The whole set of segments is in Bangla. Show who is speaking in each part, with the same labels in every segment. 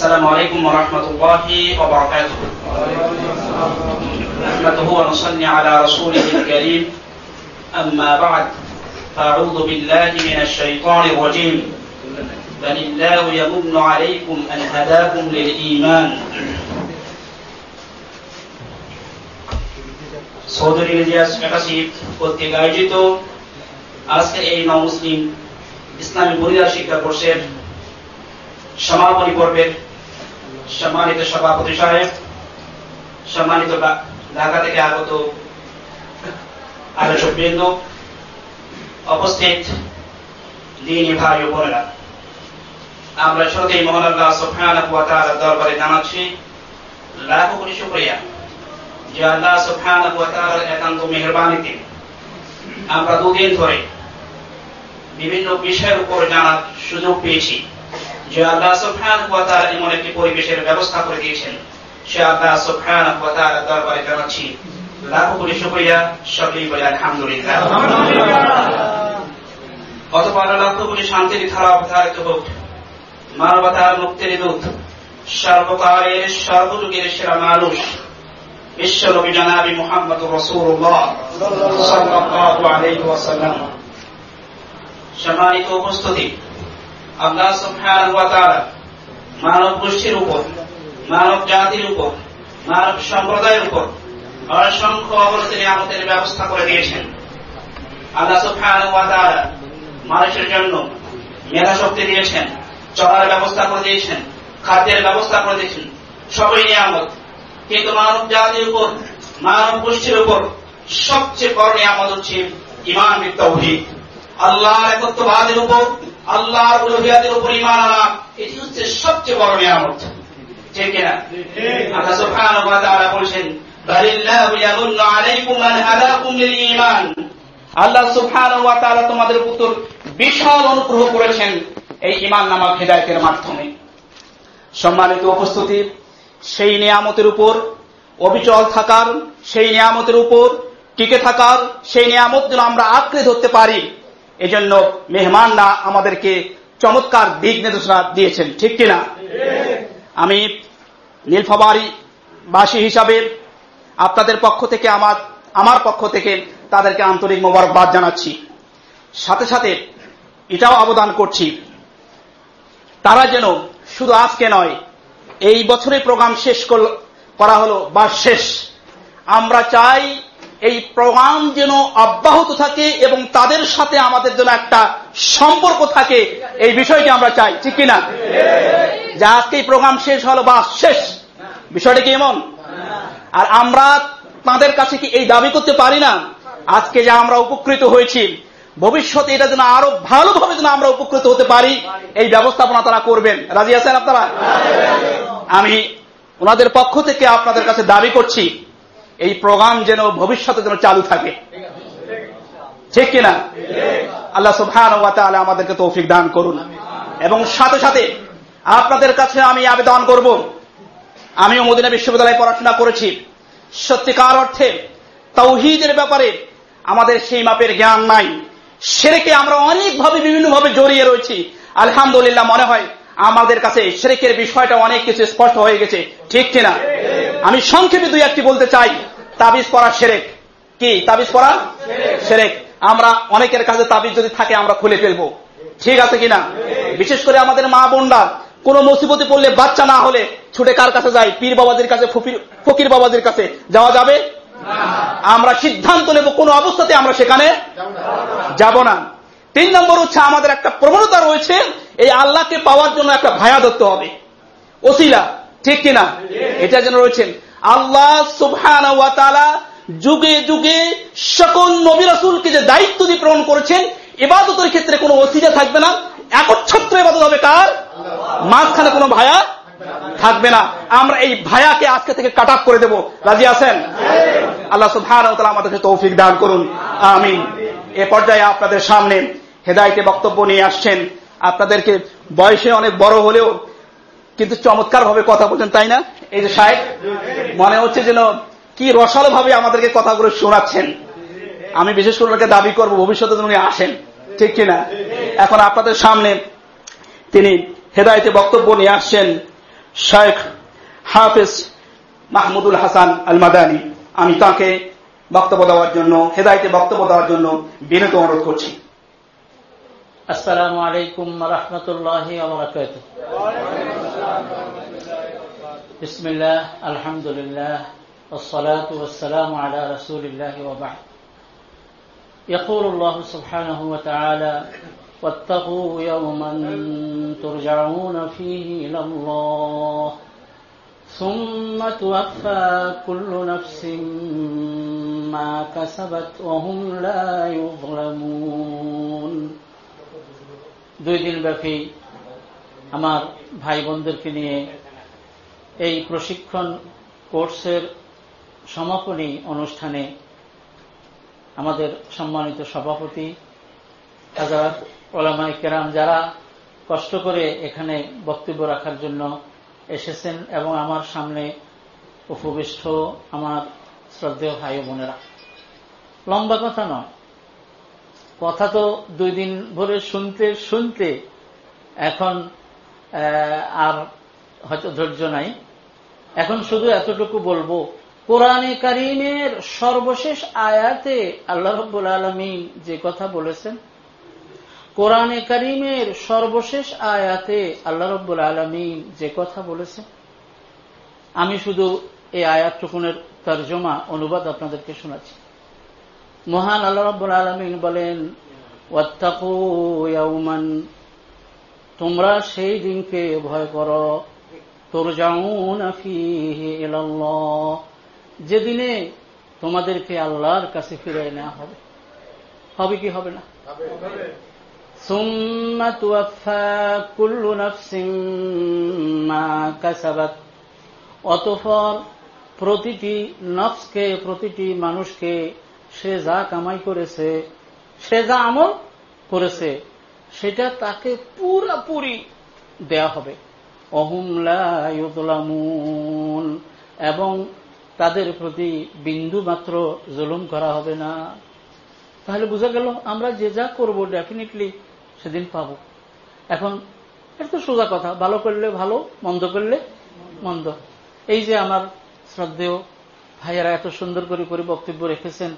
Speaker 1: السلام عليكم ورحمة الله وبركاته نحمده ونصلي على رسوله الكريم أما بعد فأعوذ بالله من الشيطان الرجيم بل الله يمن عليكم أن هداكم للإيمان চৌধুরী ইলিয়াস মেকাশিপ কর্তৃক আয়োজিত আজকের এই নও মুসলিম ইসলামী বুনিদা শিক্ষা কোর্সের সমাপনী পর্বের সম্মানিত সভাপতি সাহেব, সম্মানিত ঢাকা থেকে আগত আলোচক বৃন্দ উপস্থিত দিনী ভাই ও বোনেরা, আমরা শুরুতেই মহান আল্লাহ তাআলার দরবারে জানাচ্ছি, লাখো কোটি শুকরিয়া যে আল্লাহ সুবহানাহু ওয়া একান্ত মেহেরবানিতে আমরা দুদিন ধরে বিভিন্ন বিষয়ের উপর জানার সুযোগ পেয়েছি। যে আল্লাহ সুবহানাহু ওয়া তাআলা এমন একটি পরিবেশের ব্যবস্থা করে দিয়েছেন সে আল্লাহ সুবহানাহু ওয়া তাআলার দরবারে জানাচ্ছি লাখো কোটি শুকরিয়া সকলেই বলে আলহামদুলিল্লাহ। অতপর লাখ কোটি শান্তির ধারা অবধারিত হোক মানবতার মুক্তির দূত সর্বকালের সর্বযুগের সেরা মানুষ বিশ্বনবী জনাবি মুহাম্মদ রসুল্লাহ সাল্লাল্লাহু আলাইহি ওয়াসাল্লাম। সম্মানিত উপস্থিতি আল্লাহ সুবহানাহু মানব গোষ্ঠীর উপর, মানব জাতির উপর, মানব সম্প্রদায়ের উপর অসংখ্য অবস্থা নিয়ামতের ব্যবস্থা করে দিয়েছেন। আল্লাহ সুবহানাহু মানুষের জন্য মেধা শক্তি দিয়েছেন, চলার ব্যবস্থা করে দিয়েছেন, খাদ্যের ব্যবস্থা করে দিয়েছেন। সবই নিয়ামত। কিন্তু মানব জাতির উপর, মানব গোষ্ঠীর উপর সবচেয়ে বড় নিয়ামত হচ্ছে ইমান তৌহিদ আল্লাহর একত্ববাদের উপর আল্লাহর উলুহিয়াতের উপর ইমান আনা এটি হচ্ছে সবচেয়ে বড় নিয়ামত। ঠিক কিনা? আল্লাহ সুবহানাহু ওয়া তাআলা বলেছেন বালিল্লাহু ইয়ামুন্নু আলাইকুম আন হাদাকুম লিল ঈমান। আল্লাহ সুবহানাহু ওয়া তাআলা তোমাদের উপর বিশাল অনুগ্রহ করেছেন এই ঈমান নামক হেদায়েতের মাধ্যমে। সম্মানিত উপস্থিতি সেই নিয়ামতের উপর অবিচল থাকার সেই নিয়ামতের উপর টিকে থাকার সেই নিয়ামত যেন আমরা আঁকড়ে ধরতে পারি। এজন্য মেহমানরা আমাদেরকে চমৎকার দিক নির্দেশনা দিয়েছেন, ঠিক কিনা? আমি নীলফাবাড়ি বাসী হিসাবে আপনাদের পক্ষ থেকে, আমার আমার পক্ষ থেকে তাদেরকে আন্তরিক মোবারকবাদ জানাচ্ছি। সাথে সাথে এটাও অবদান করছি, তারা যেন শুধু আজকে নয়, এই বছরে প্রোগ্রাম শেষ করা হলো বা শেষ। আমরা চাই এই প্রোগ্রাম যেন অব্যাহত থাকে এবং তাদের সাথে আমাদের জন্য একটা সম্পর্ক থাকে, এই বিষয়টি আমরা চাই, ঠিক কিনা? যে আজকে এই প্রোগ্রাম শেষ হলো বা শেষ, বিষয়টা কি এমন? আর আমরা তাদের কাছে কি এই দাবি করতে পারি না? আজকে যা আমরা উপকৃত হয়েছি, ভবিষ্যতে এটা যেন আরও ভালোভাবে যেন আমরা উপকৃত হতে পারি, এই ব্যবস্থাপনা তারা করবেন। রাজি আছেন আপনারা? আমি ওনাদের পক্ষ থেকে আপনাদের কাছে দাবি করছি এই প্রোগ্রাম যেন ভবিষ্যতে যেন চালু থাকে। ঠিক কিনা? আল্লাহ সুবহান আমাদেরকে তৌফিক দান করুন। এবং সাথে সাথে আপনাদের কাছে আমি আবেদন করব। আমিও মদিনা বিশ্ববিদ্যালয়ে পড়াশোনা করেছি। সত্যিকার অর্থে তৌহিদের ব্যাপারে আমাদের সেই মাপের জ্ঞান নাই। সেরেকে আমরা অনেকভাবে বিভিন্নভাবে জড়িয়ে রয়েছি। আলহামদুলিল্লাহ মনে হয় আমাদের কাছে সেরেকের বিষয়টা অনেক কিছু স্পষ্ট হয়ে গেছে। ঠিক কিনা? আমি সংক্ষেপে দুই একটি বলতে চাই। তাবিজ পড়া সেরেক। কি? তাবিজ পড়া? সেরেক। আমরা অনেকের কাছে তাবিজ যদি থাকে আমরা খুলে ফেলব। ঠিক আছে কিনা? বিশেষ করে আমাদের মা বোনরা কোন মুসিবতে পড়লে বাচ্চা না হলে ছুটে কার কাছে যাই? পীর বাবাদের কাছে ফকির বাবাদের কাছে। যাওয়া যাবে? আমরা সিদ্ধান্ত নেব কোন অবস্থাতে আমরা সেখানে যাব না। তিন নম্বর হচ্ছে আমাদের একটা প্রবণতা রয়েছে এই আল্লাহকে পাওয়ার জন্য একটা ভায়া ধরতে হবে। ওসিলা ঠিক কিনা? এটা যেন রয়েছেন আল্লাহ সুবহান যুগে যুগে সকল নবী রাসুলকে যে দায়িত্ব দিয়ে প্রেরণ করেছেন এবাদতের ক্ষেত্রে কোনো ওসিলা থাকবে না। একচ্ছত্র এবাদত হবে কার? মাঝখানে কোনো ভায়া থাকবে না। আমরা এই ভায়াকে আজকে থেকে কাট করে দেব। রাজি আছেন? আল্লাহ সুবহান আমাদেরকে তৌফিক দান করুন। আমিন। এ পর্যায়ে আপনাদের সামনে হেদায়তে বক্তব্য নিয়ে আসছেন। আপনাদেরকে বয়সে অনেক বড় হলেও কিন্তু চমৎকার ভাবে কথা বলছেন, তাই না? এই যে সাহেব, মনে হচ্ছে যেন কি রসালো ভাবে আমাদেরকে কথাগুলো শোনাচ্ছেন। আমি বিশেষ করে ওনাকে দাবি করব, ভবিষ্যতে উনি আসেন। ঠিক কিনা? এখন আপনাদের সামনে তিনি হেদায়তে বক্তব্য নিয়ে আসছেন শেখ হাফিজ মাহমুদুল হাসান আল মাদানি আমি তাকে বক্তব্য দেওয়ার জন্য, হেদায়তে বক্তব্য দেওয়ার জন্য বিনীত অনুরোধ করছি।
Speaker 2: السلام عليكم ورحمة الله وبركاته. بسم الله الحمد لله والصلاة والسلام على رسول الله وبعد. يقول الله سبحانه وتعالى واتقوا يوما ترجعون فيه إلى الله ثم توفى كل نفس ما كسبت وهم لا يظلمون. দুই দিন ব্যাপী আমার ভাই বোনদেরকে নিয়ে এই প্রশিক্ষণ কোর্সের সমাপনী অনুষ্ঠানে আমাদের সম্মানিত সভাপতি, হাজার ওলামাই কেরাম যারা কষ্ট করে এখানে বক্তব্য রাখার জন্য এসেছেন এবং আমার সামনে উপবিষ্ট আমার শ্রদ্ধেয় ভাই বোনেরা। লম্বা কথা নয় কথা তো দুই দিন ভরে শুনতে শুনতে এখন আর হয়তো ধৈর্য নাই। এখন শুধু এতটুকু বলব, কোরআনে কারিমের সর্বশেষ আয়াতে আল্লাহ রব্বুল আলমী যে কথা বলেছেন, কোরআনে করিমের সর্বশেষ আয়াতে আল্লাহ রব্বুল আলমী যে কথা বলেছেন, আমি শুধু এই আয়াতটুকুনের তর্জমা, অনুবাদ আপনাদেরকে শোনাচ্ছি। মহান আল্লাহ রব্বুল আলমিন বলেন ওয়াত্তাকুমান তোমরা সেই দিনকে ভয় করো তোর যেদিনে তোমাদেরকে আল্লাহর কাছে ফিরে নেওয়া হবে। হবে কি হবে না? অতফর প্রতিটি নফসকে, প্রতিটি মানুষকে সে যা কামাই করেছে, সে যা আমল করেছে, সেটা তাকে পুরাপুরি দেয়া হবে। অহুমলামুন এবং তাদের প্রতি বিন্দু মাত্র জুলুম করা হবে না। তাহলে বোঝা গেল, আমরা যে যা করব ডেফিনেটলি সেদিন পাব। এখন এটা তো সোজা কথা, ভালো করলে ভালো, মন্দ করলে মন্দ। এই যে আমার শ্রদ্ধেয় ভাইয়েরা এত সুন্দর করে করে বক্তব্য রেখেছেন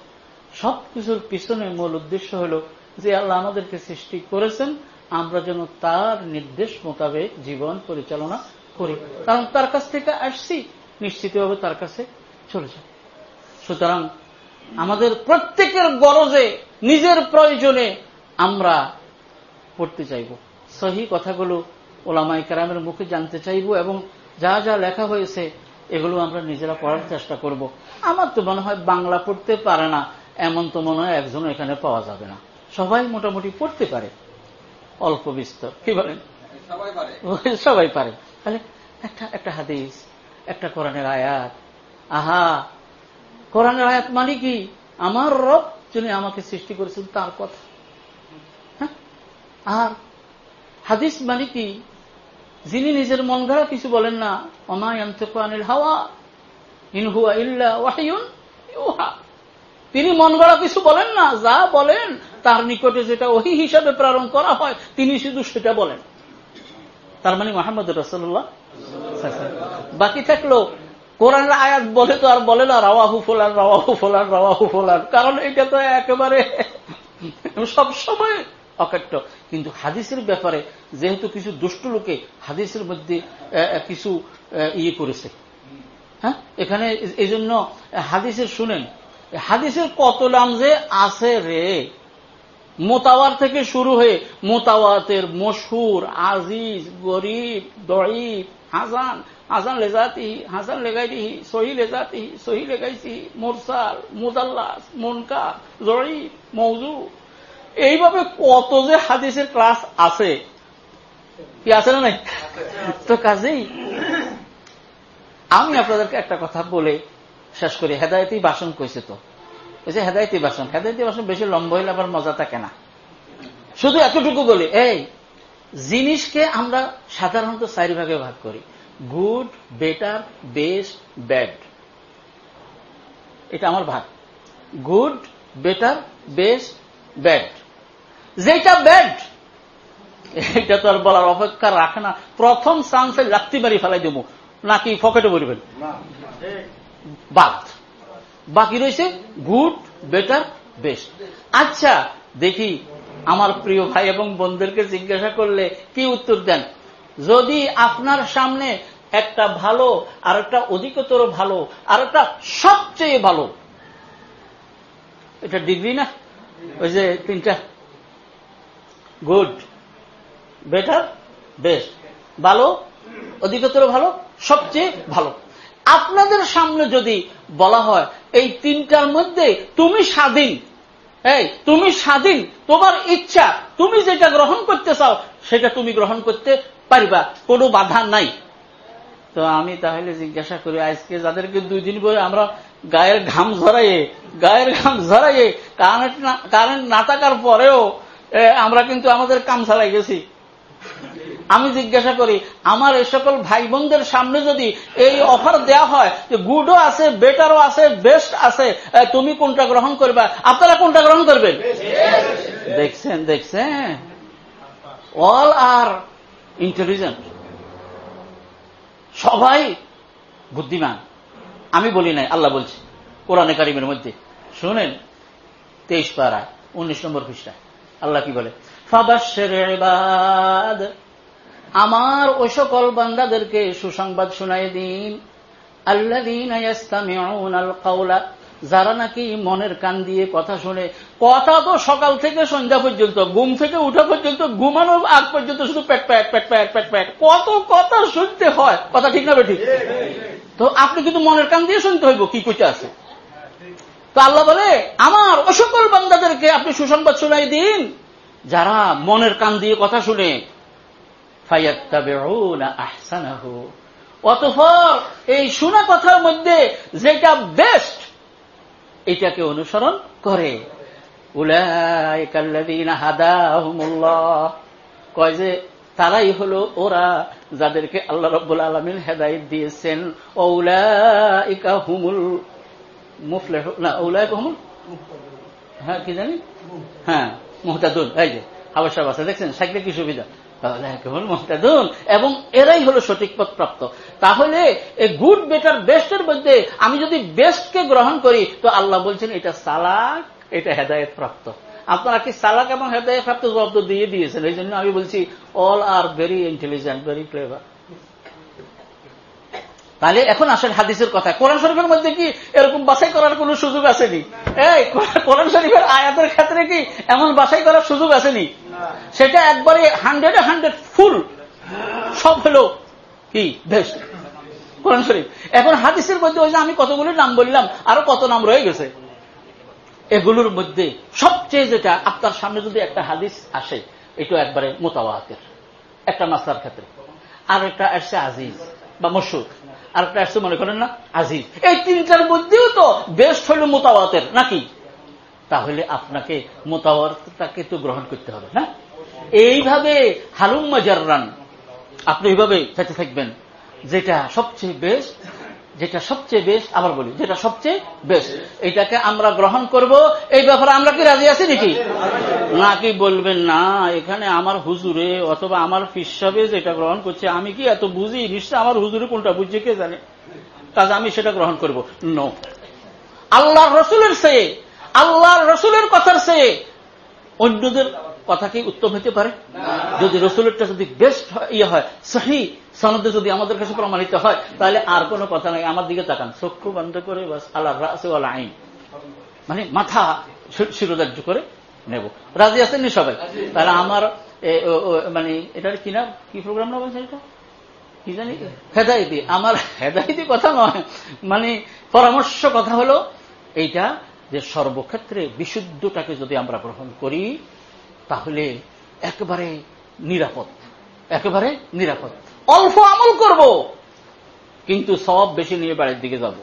Speaker 2: সব কিছুর পিছনে মূল উদ্দেশ্য হল যে আল্লাহ আমাদেরকে সৃষ্টি করেছেন, আমরা যেন তার নির্দেশ মোতাবেক জীবন পরিচালনা করি। কারণ তার কাছ থেকে আসছি, নিশ্চিতভাবে তার কাছে চলে যায় সুতরাং আমাদের প্রত্যেকের গরজে, নিজের প্রয়োজনে আমরা পড়তে চাইব। সহি কথাগুলো ওলামাই কারামের মুখে জানতে চাইব এবং যা যা লেখা হয়েছে, এগুলো আমরা নিজেরা পড়ার চেষ্টা করব। আমার তো মনে হয় বাংলা পড়তে পারে না। এমন তো মনে হয় একজন এখানে পাওয়া যাবে না। সবাই মোটামুটি পড়তে পারে। অল্প বিস্তর। কি বলেন? সবাই পারে। তাহলে একটা একটা হাদিস একটা কোরআনের আয়াত। আহা! কোরআনের আয়াত মানে কি? আমার রব যিনি আমাকে সৃষ্টি করেছেন তার কথা। হ্যাঁ? আর হাদিস মানে কি? যিনি নিজের মন গড়া কিছু বলেন না। অমায়ন্তিল হাওয়া ইনহুয়া ইল্লা ওয়াহিউন ইউহা। তিনি মন গড়া কিছু বলেন না, যা বলেন, তার নিকটে যেটা ওহি হিসাবে প্রেরণ করা হয়, তিনি শুধু সেটা বলেন। তার মানে মোহাম্মদ রসল্লাহ বাকি থাকল কোরআন আয়াত বলে তো আর বলে না, রাওয়াহু ফোলান রাওয়াহু ফোলান রাওয়াহু ফোলান, কারণ এটা তো একেবারে সব সময় অকাট্য কিন্তু হাদিসের ব্যাপারে যেহেতু কিছু দুষ্ট লোকে হাদিসের মধ্যে কিছু ইয়ে করেছে। হ্যাঁ? এখানে এই জন্য হাদিসের শুনেন হাদিসের কত নাম যে আছে রে? মোতাওয়ার থেকে শুরু হয়ে মোতাওয়াতের মশুর আজিজ, গরিব দরিব হাসান হাসান লেজাতি হাসান লেগাইতিহি, সহি লেজাতিহি, সহি লেগাইছি মোরসাল, মুদাল্লাস মনকা জরিব মৌজু। এইভাবে কত যে হাদিসের ক্লাস আছে। কি আছে না নাই? তো কাজেই আমি আপনাদেরকে একটা কথা বলে শেষ করি, হেদায়তি বাসন কইছে তো। ওই যে হেদায়তি বাসন হেদায়তি বাসন বেশি লম্বা হইলে আবার মজা থাকে না। শুধু এতটুকু বলি, এই জিনিসকে আমরা সাধারণত চারি ভাগে ভাগ করি, গুড, বেটার, বেস্ট, ব্যাড। এটা আমার ভাগ। Good, better, best, bad. যেটা ব্যাড এটা তো আর বলার অপেক্ষা রাখে না। প্রথম চান্সে লাত্তি মারি ফেলাই দেবো, নাকি পকেটে বলবেন বাদ। বাকি রয়েছে গুড, বেটার, বেস্ট। আচ্ছা দেখি আমার প্রিয় ভাই এবং বোনদেরকে জিজ্ঞাসা করলে কি উত্তর দেন? যদি আপনার সামনে একটা ভালো, আর একটা অধিকতর ভালো, আর একটা সবচেয়ে ভালো, এটা ডিগ্রি না? ওই যে তিনটা। Good, better, best. ভালো, অধিকতর ভালো, সবচেয়ে ভালো। আপনাদের সামনে যদি বলা হয়, এই তিনটার মধ্যে তুমি স্বাধীন, এই তুমি স্বাধীন, তোমার ইচ্ছা, তুমি যেটা গ্রহণ করতে চাও, সেটা তুমি গ্রহণ করতে পারিবা, কোনো বাধা নাই। তো আমি তাহলে জিজ্ঞাসা করি, আজকে যাদেরকে দুই দিন পরে আমরা গায়ের ঘাম ঝরাইয়ে, গায়ের ঘাম ঝরাইয়ে কারেন্ট কারেন্ট না থাকার পরেও আমরা কিন্তু আমাদের কাম চালাই গেছি আমি জিজ্ঞাসা করি, আমার এই সকল ভাই বোনদের সামনে যদি এই অফার দেয়া হয় যে গুডও আছে, বেটারও আছে, বেস্ট আছে তুমি কোনটা গ্রহণ করবে? আপনারা কোনটা গ্রহণ করবেন? দেখছেন দেখছেন? অল আর ইন্টেলিজেন্ট সবাই বুদ্ধিমান। আমি বলি নাই, আল্লাহ বলছি, কোরআনে কারিমের মধ্যে। শুনেন, তেইশ পারা, উনিশ নম্বর পৃষ্ঠা আল্লাহ কি বলে? আমার ওই সকল বান্দাদেরকে সুসংবাদ শুনাই দিন। আল্লাহ যারা নাকি মনের কান দিয়ে কথা শুনে, কথা তো সকাল থেকে সন্ধ্যা পর্যন্ত, ঘুম থেকে উঠা পর্যন্ত ঘুমানো আগ পর্যন্ত শুধু পেট প্যাট পেট প্যাট পেট প্যাট, কত কথা শুনতে হয়, কথা ঠিক না বেঠিক তো আপনি কিন্তু মনের কান দিয়ে শুনতে হইব, কি কইতে আছে? তো আল্লাহ বলে, আমার ও সকল বান্দাদেরকে আপনি সুসংবাদ শুনাই দিন। যারা মনের কান দিয়ে কথা শুনে অতঃপর এই শোনা কথার মধ্যে যেটা বেস্ট এটাকে অনুসরণ করে। কয় যে, তারাই হলো ওরা যাদেরকে আল্লাহ রব্বুল আলমিন হেদায়ত দিয়েছেন। ওলা হুমুল মুফলে না ওলা হুমুল হ্যাঁ কি জানি? হ্যাঁ মোহতাদুন। এই যে আছে, দেখছেন? সাইকেল কি সুবিধা? এবং এরাই হলো সঠিক পথ প্রাপ্ত। তাহলে এই গুড, বেটার, বেস্টের মধ্যে আমি যদি বেস্টকে গ্রহণ করি, তো আল্লাহ বলছেন, এটা সালাক, এটা হেদায়ত প্রাপ্ত। আপনারা কি সালাক এবং হেদায়ত প্রাপ্ত জব্দ দিয়ে দিয়েছেন। এই জন্য আমি বলছি all are very intelligent very clever তাহলে এখন আসেন হাদিসের কথা। কোরআন শরীফের মধ্যে কি এরকম বাছাই করার কোন সুযোগ আসেনি? এই, কোরআন শরীফের আয়াতের ক্ষেত্রে কি এমন বাছাই করার সুযোগ আসেনি? সেটা একবারে হান্ড্রেডে হান্ড্রেড ফুল। সব হলো কি? বেশ। কোরআন শরীফ। এখন হাদিসের মধ্যে ওই যে আমি কতগুলো নাম বললাম, আরও কত নাম রয়ে গেছে। এগুলোর মধ্যে সবচেয়ে যেটা আপনার সামনে যদি একটা হাদিস আসে এটা একবারে মোতাবাতের একটা মাসলার ক্ষেত্রে। আর একটা আসছে আজিজ বা মশুর আর একটা আসছে মনে করেন না, আজিজ। এই তিনটার মধ্যেও তো বেস্ট হইল মোতাবাতের নাকি? তাহলে আপনাকে মোতাবাতটাকে তো গ্রহণ করতে হবে, না? এইভাবে হালুম্মা জার্রান আপনি এইভাবে চাইতে থাকবেন, যেটা সবচেয়ে বেস্ট যেটা সবচেয়ে বেশ আবার বলি, যেটা সবচেয়ে বেশ এটাকে আমরা গ্রহণ করব। এই ব্যাপারে আমরা কি রাজি আছি নাকি? নাকি বলবেন, না, এখানে আমার হুজুরে অথবা আমার ফিসাবে যেটা গ্রহণ করছে, আমি কি এত বুঝি? নিশ্চয় আমার হুজুরে কোনটা বুঝছে, কে জানে? কাজ আমি সেটা গ্রহণ করব। ন আল্লাহ রসুলের সে আল্লাহ রসুলের কথার সে অন্যদের কথা কি উত্তম হতে পারে? যদি রসুলেরটা যদি বেস্ট ইয়ে হয়, সহি সনদে যদি আমাদের কাছে প্রমাণিত হয়, তাহলে আর কোনো কথা নাই। আমার দিকে তাকান। চক্ষু বন্ধ করে বাস আল্লাহ রাসে আইন। মানে মাথা শিরোধার্য করে নেব। রাজি আছেননি সবাই? তাহলে আমার মানে এটার কি নাম? কি প্রোগ্রাম না বলছে এটা? কি জানি? হেদায়তি। আমার হেদায়তি কথা নয়। মানে পরামর্শ কথা হলো এইটা যে সর্বক্ষেত্রে বিশুদ্ধটাকে যদি আমরা গ্রহণ করি তাহলে একেবারে নিরাপদ। একেবারে নিরাপদ। অল্প আমল করব, কিন্তু সব বেশি নিয়ে বাড়ির দিকে যাব।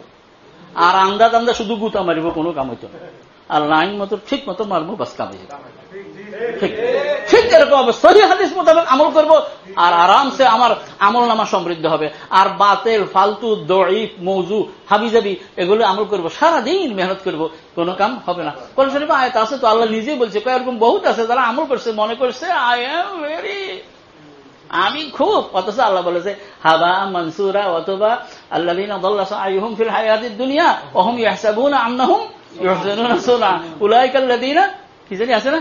Speaker 2: আর আন্দাজ আন্দাজ শুধু গুতা মারিব, কোনো কাম হইত আল্লাহ আইন মতো, ঠিক মতো মারবো, বাস কামে ঠিক। ঠিক এরকম হবে, সহি হাদিস মোতাবেক আমল করব, আর আরামসে আমার আমল নামা সমৃদ্ধ হবে। আর বাতেল, ফালতু দড়িফ মৌজু, হাবিজাবি, এগুলো আমল করব, সারাদিন মেহনত করব, কোন কাম হবে না। কোন শরীফ, আয়ত আছে তো, আল্লাহ নিজেই বলছে এরকম বহুত আছে যারা আমল করছে, মনে করছে আই এম ভেরি আমি খুব, অথচ আল্লাহ বলেছে, হাবা মনসুরা অথবা আল্লাহ ফিল হায়াতির দুনিয়া অহম ইয়াহসাবুন উলাইকাল্লাযিনা কি জানি আছে না?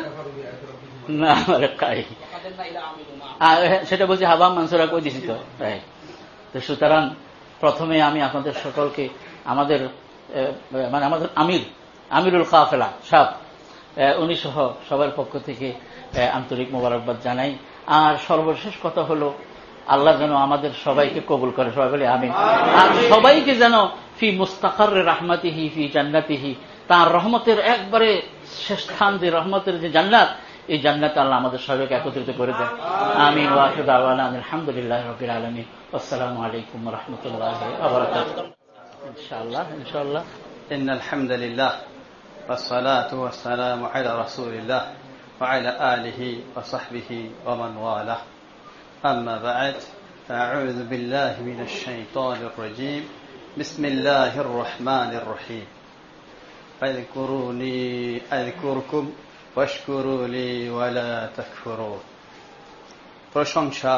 Speaker 2: না সেটা বলছি হাবা মানসুরা কই দিছি তো তো সুতরাং প্রথমে আমি আপনাদের সকলকে, আমাদের মানে আমাদের আমির, আমিরুল কাফেলা সাহ উনি সহ সবার পক্ষ থেকে আন্তরিক মোবারকবাদ জানাই। আর সর্বশেষ কথা হলো, আল্লাহ যেন আমাদের সবাইকে কবুল করে, সবাই বলে আমি আর সবাইকে যেন ফি মুস্তাকার রাহমাতিহি ফি জান্নাতিহি তার রহমতের একবারে শেষ স্থান যে রহমতের যে জান্নাত এই জান্নাত আল্লাহ আমাদের সবাইকে একত্রিত করে দেন আমি ওয়াহিদ আওয়ানা আলহামদুলিল্লাহ রবির আলমী আসসালামু আলাইকুম রহমতুল্লাহ ইনশাআল্লাহ ইনশাআল্লাহ
Speaker 3: إن الحمد لله والصلاة والسلام على رسول الله وعلى آله وصحبه ومن والاه أما بعد فأعوذ بالله من الشيطان الرجيم بسم الله الرحمن الرحيم فاذكروني أذكركم واشكروا لي ولا تكفرون প্রশংসা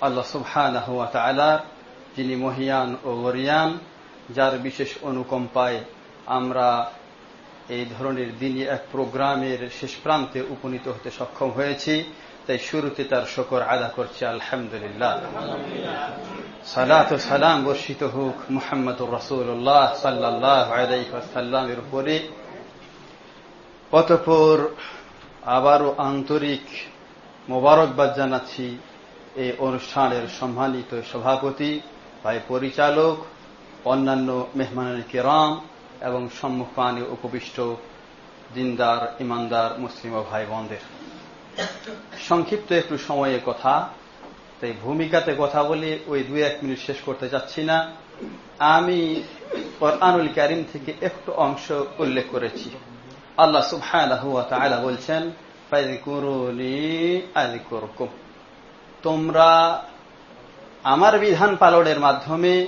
Speaker 3: আল্লাহ সুবহানাহু ওয়া তাআলার যিনি মহিয়ান ও গরিয়ান যার বিশেষ অনুকম্পায় আমরা এই ধরনের দিনই এক প্রোগ্রামের শেষ প্রান্তে উপনীত হতে সক্ষম হয়েছি তাই শুরুতে তার শকর আদা করছি আলহামদুলিল্লাহ সালাত সালাম বর্ষিত হোক মুহাম্মদুর রসুল্লাহ সাল্লাহ আলাইসাল্লামের উপরে। অতপর আবারও আন্তরিক মোবারকবাদ জানাচ্ছি এই অনুষ্ঠানের সম্মানিত সভাপতি, ভাই পরিচালক, অন্যান্য মেহমানের কেরাম এবং সম্মুখানে উপবিষ্ট দিনদার, ইমানদার, মুসলিম ভাই বোনদের সংক্ষিপ্ত একটু সময়ের কথা। তাই ভূমিকাতে কথা বলে ওই দুই এক মিনিট শেষ করতে যাচ্ছি না। আমি কোরআনুল করিম থেকে একটু অংশ উল্লেখ করেছি। আল্লাহ সুবহানাহু বলছেন তোমরা আমার বিধান পালনের মাধ্যমে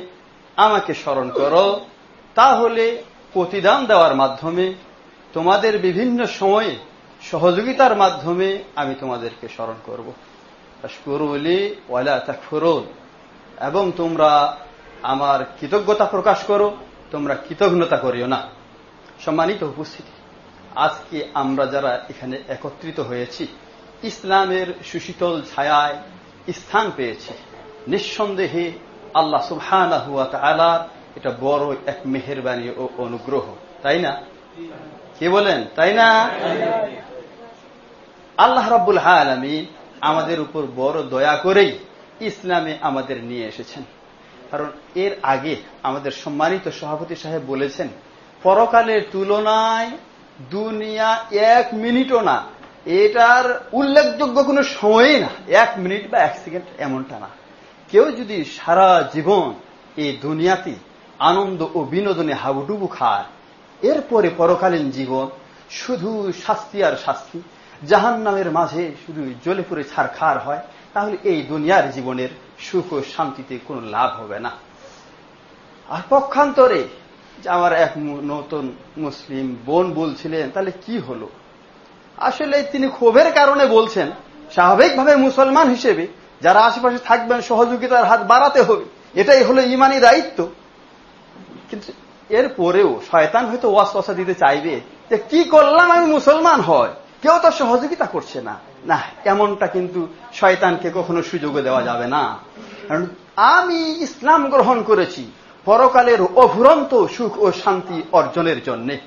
Speaker 3: আমাকে স্মরণ করো। তাহলে প্রতিদান দেওয়ার মাধ্যমে, তোমাদের বিভিন্ন সময়ে সহযোগিতার মাধ্যমে আমি তোমাদেরকে স্মরণ করব। ওয়ালা তাকফুরুন এবং তোমরা আমার কৃতজ্ঞতা প্রকাশ করো, তোমরা কৃতজ্ঞতা করিও না। সম্মানিত উপস্থিতি, আজকে আমরা যারা এখানে একত্রিত হয়েছি, ইসলামের সুশীতল ছায়ায় স্থান পেয়েছি। নিঃসন্দেহে আল্লাহ তালার এটা বড় এক মেহরবানি ও অনুগ্রহ, তাই না? কে বলেন, তাই না? আল্লাহ রাব্বুল আলমী আমাদের উপর বড় দয়া করেই ইসলামে আমাদের নিয়ে এসেছেন। কারণ এর আগে আমাদের সম্মানিত সভাপতি সাহেব বলেছেন, পরকালের তুলনায় দুনিয়া এক মিনিটও না। এটার উল্লেখযোগ্য কোনো সময়ই না। এক মিনিট বা এক সেকেন্ড এমনটা না। কেউ যদি সারা জীবন এই দুনিয়াতে আনন্দ ও বিনোদনে হাবুডুবু খায়, এরপরে পরকালীন জীবন শুধু শাস্তি আর শাস্তি। জাহান নামের মাঝে শুধু জ্বলে পুরে ছাড়খার হয়, তাহলে এই দুনিয়ার জীবনের সুখ ও শান্তিতে কোনো লাভ হবে না। আর পক্ষান্তরে আমার এক নতুন মুসলিম বোন বলছিলেন, তাহলে কি হলো? আসলে তিনি ক্ষোভের কারণে বলছেন, স্বাভাবিকভাবে মুসলমান হিসেবে যারা আশেপাশে থাকবেন, সহযোগিতার হাত বাড়াতে হবে, এটাই হলো ইমানি দায়িত্ব। কিন্তু এর পরেও শয়তান হয়তো ওয়াসওয়াসা দিতে চাইবে যে, কি করলাম আমি মুসলমান হয়? কেউ তো সহযোগিতা করছে না। না, এমনটা কিন্তু শয়তানকে কখনো সুযোগ দেওয়া যাবে না। কারণ আমি ইসলাম গ্রহণ করেছি পরকালের অভুরন্ত সুখ ও শান্তি অর্জনের জন্যে।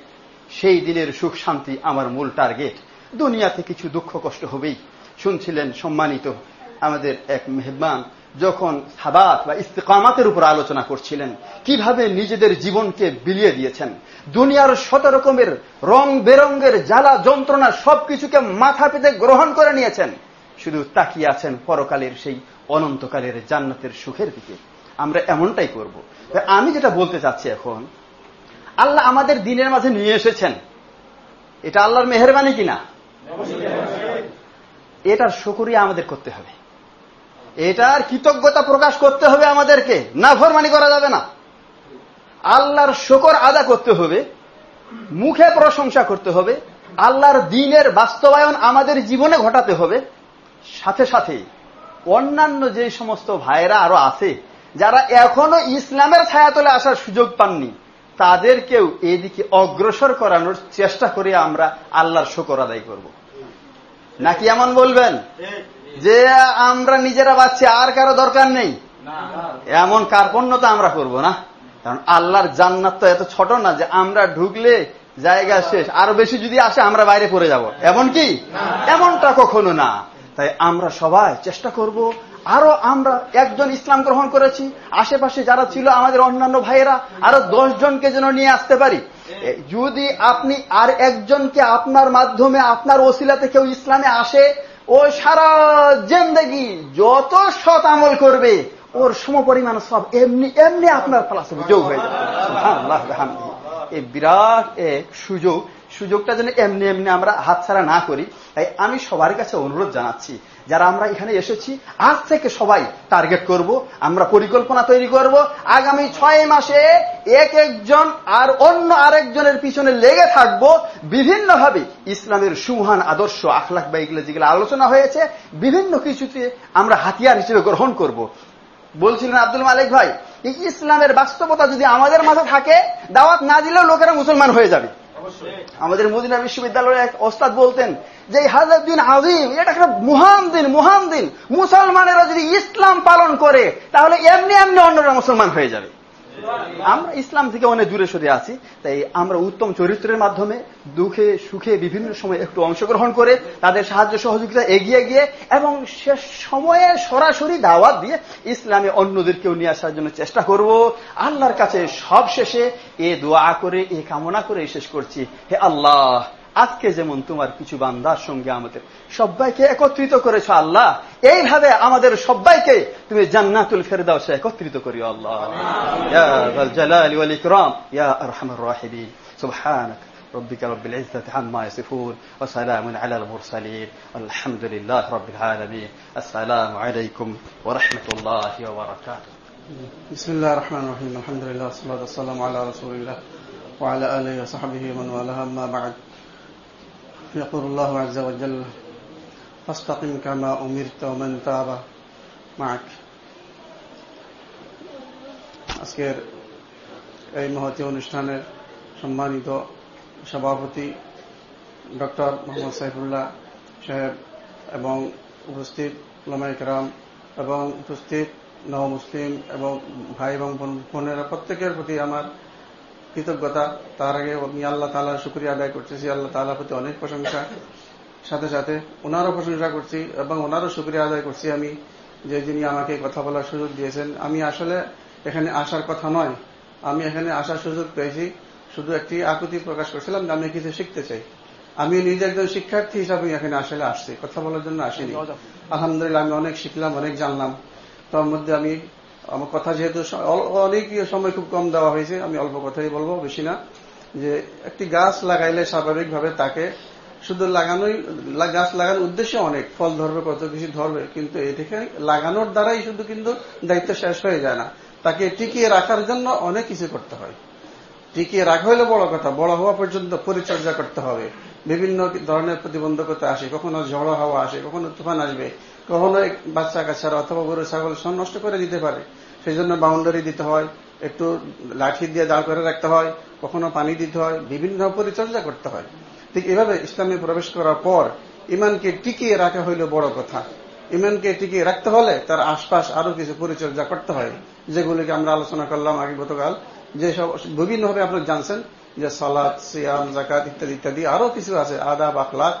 Speaker 3: সেই দিনের সুখ শান্তি আমার মূল টার্গেট। দুনিয়াতে কিছু দুঃখ কষ্ট হবেই। শুনছিলেন সম্মানিত আমাদের এক মেহমান যখন সাবাত বা ইস্তেকামাতের উপর আলোচনা করছিলেন, কীভাবে নিজেদের জীবনকে বিলিয়ে দিয়েছেন, দুনিয়ার শত রকমের রং বেরঙ্গের জ্বালা যন্ত্রণা সবকিছুকে মাথা পেতে গ্রহণ করে নিয়েছেন, শুধু তাকিয়ে আছেন পরকালের সেই অনন্তকালের জান্নাতের সুখের দিকে। আমরা এমনটাই করব। আমি যেটা বলতে চাচ্ছি এখন, আল্লাহ আমাদের দিনের মাঝে নিয়ে এসেছেন। এটা আল্লাহর মেহরবানি কিনা? এটার শুকুরিয়া আমাদের করতে হবে। এটার কৃতজ্ঞতা প্রকাশ করতে হবে আমাদেরকে। না ফরমানি করা যাবে না। আল্লাহর শকর আদা করতে হবে, মুখে প্রশংসা করতে হবে, আল্লাহর দিনের বাস্তবায়ন আমাদের জীবনে ঘটাতে হবে। সাথে সাথে অন্যান্য যে সমস্ত ভাইরা আরও আছে, যারা এখনও ইসলামের ছায়াতলে আসার সুযোগ পাননি, তাদেরকেও এদিকে অগ্রসর করানোর চেষ্টা করে আমরা আল্লাহর শকর আদায় করব। নাকি এমন বলবেন? যে আমরা নিজেরা বাচ্চা আর কারও দরকার নেই। এমন কার্পণ্যতা আমরা করব না। কারণ আল্লাহর জান্নাত তো এত ছোট না যে আমরা ঢুকলে জায়গা শেষ। আরও বেশি যদি আসে আমরা বাইরে পড়ে যাব। এমন কি? এমনটা কখনো না। তাই আমরা সবাই চেষ্টা করব। আরও আমরা একজন ইসলাম গ্রহণ করেছি। আশেপাশে যারা ছিল আমাদের অন্যান্য ভাইয়েরা আরও দশ জনকে যেন নিয়ে আসতে পারি। যদি আপনি আর একজনকে আপনার মাধ্যমে আপনার ওসিলাতে কেউ ইসলামে আসে ও সারা জেন্দেগি যত সৎ আমল করবে, ওর সম সমপরিমাণ সব এমনি এমনি আপনার প্লাসে যোগ হয়ে যাবে। এই বিরাট এক সুযোগ। সুযোগটা যেন এমনি এমনি আমরা হাতছাড়া না করি, তাই আমি সবার কাছে অনুরোধ জানাচ্ছি যারা আমরা এখানে এসেছি, আজ থেকে সবাই টার্গেট করব, আমরা পরিকল্পনা তৈরি করব। আগামী ছয় মাসে এক একজন আর অন্য আরেকজনের পিছনে লেগে থাকব। বিভিন্নভাবে ইসলামের সুহান আদর্শ, আখলাখ বা এগুলো যেগুলো আলোচনা হয়েছে, বিভিন্ন কিছুতে আমরা হাতিয়ার হিসেবে গ্রহণ করব। বলছিলেন আব্দুল মালিক ভাই ইসলামের বাস্তবতা যদি আমাদের মাঝে থাকে, দাওয়াত না দিলেও লোকেরা মুসলমান হয়ে যাবে। আমাদের মদিনা বিশ্ববিদ্যালয়ের এক ওস্তাদ বলতেন যে হাজার দিন আজিম এটা একটা মহান দিন মহান দিন। মুসলমানেরা যদি ইসলাম পালন করে, তাহলে এমনি এমনি অন্যরা মুসলমান হয়ে যাবে। আমরা ইসলাম থেকে অনেক দূরে সরে আছি, তাই আমরা উত্তম চরিত্রের মাধ্যমে দুঃখে, সুখে বিভিন্ন সময় একটু অংশগ্রহণ করে তাদের সাহায্য সহযোগিতা এগিয়ে গিয়ে এবং শেষ সময়ে সরাসরি দাওয়াত দিয়ে ইসলামে অন্যদেরকেও নিয়ে আসার জন্য চেষ্টা করব। আল্লাহর কাছে সব শেষে এ দোয়া করে, এ কামনা করে শেষ করছি। হে আল্লাহ! আজকে যেমন তোমার কিছু বান্দার সঙ্গে আমাদের সবাইকে একত্রিত করেছ আল্লাহ এইভাবে আমাদের সবাইকে তুমি জান্নাতুল ফেরদাউসে একত্রিত করিও আল্লাহ জালালি ওয়াল ইকরাম ইয়া আরহামার রাহিমিন সুবহানাক ربك رب العزة عما يصفون وسلام على المرسلين والحمد لله رب العالمين السلام عليكم ورحمة الله وبركاته
Speaker 4: بسم الله الرحمن الرحيم الحمد لله والصلاة والسلام على رسول الله وعلى آله وصحبه ومن والاه أما بعد يقول الله عز وجل فاستقم كما أمرت ومن تاب معك আজকের এই মহতী অনুষ্ঠানের সম্মানিত সভাপতি ডক্টর মোহাম্মদ সাইফুল্লাহ সাহেব এবং উপস্থিত লামাইক রাম এবং উপস্থিত নব মুসলিম এবং ভাই এবং বোনেরা প্রত্যেকের প্রতি আমার কৃতজ্ঞতা তার আগে আমি আল্লাহ তালার শুক্রিয়া আদায় করতেছি আল্লাহ তালার প্রতি অনেক প্রশংসা। সাথে সাথে ওনারও প্রশংসা করছি এবং ওনারও শুক্রিয়া আদায় করছি আমি যে যিনি আমাকে কথা বলার সুযোগ দিয়েছেন। আমি আসলে এখানে আসার কথা নয়। আমি এখানে আসার সুযোগ পেয়েছি। শুধু একটি আকুতি প্রকাশ করছিলাম যে আমি কিছু শিখতে চাই। আমি নিজে একজন শিক্ষার্থী হিসাবে এখানে আসলে আসছি। কথা বলার জন্য আসিনি। আলহামদুলিল্লাহ আমি অনেক শিখলাম অনেক জানলাম। তার মধ্যে আমি আমার কথা যেহেতু অনেক সময় খুব কম দেওয়া হয়েছে, আমি অল্প কথাই বলব, বেশি না। যে একটি গাছ লাগাইলে স্বাভাবিকভাবে তাকে শুধু লাগানোই গাছ লাগানোর উদ্দেশ্যে অনেক, ফল ধরবে, কত কিছু ধরবে, কিন্তু এটাকে লাগানোর দ্বারাই শুধু কিন্তু দায়িত্ব শেষ হয়ে যায় না। তাকে টিকিয়ে রাখার জন্য অনেক কিছু করতে হয়। টিকিয়ে রাখা হলে বড় কথা, বড় হওয়া পর্যন্ত পরিচর্যা করতে হবে। বিভিন্ন ধরনের প্রতিবন্ধকতা আসে, কখনো ঝড় হাওয়া আসে, কখনো তুফান আসবে। কখনো বাচ্চা, কাচ্চারা অথবা গরু ছাগল সব নষ্ট করে দিতে পারে। সেই জন্য বাউন্ডারি দিতে হয়, একটু লাঠি দিয়ে দাঁড় করে রাখতে হয়, কখনো পানি দিতে হয়, বিভিন্ন পরিচর্যা করতে হয়। ঠিক এভাবে ইসলামে প্রবেশ করার পর ইমানকে টিকিয়ে রাখা হইল বড় কথা। ইমানকে টিকিয়ে রাখতে হলে তার আশপাশ আরও কিছু পরিচর্যা করতে হয়, যেগুলিকে আমরা আলোচনা করলাম আগে গতকাল। যে সব বিভিন্নভাবে আপনারা জানছেন যে সালাদ সিয়াম জাকাত ইত্যাদি ইত্যাদি আরও কিছু আছে, আদাব, আখলাক।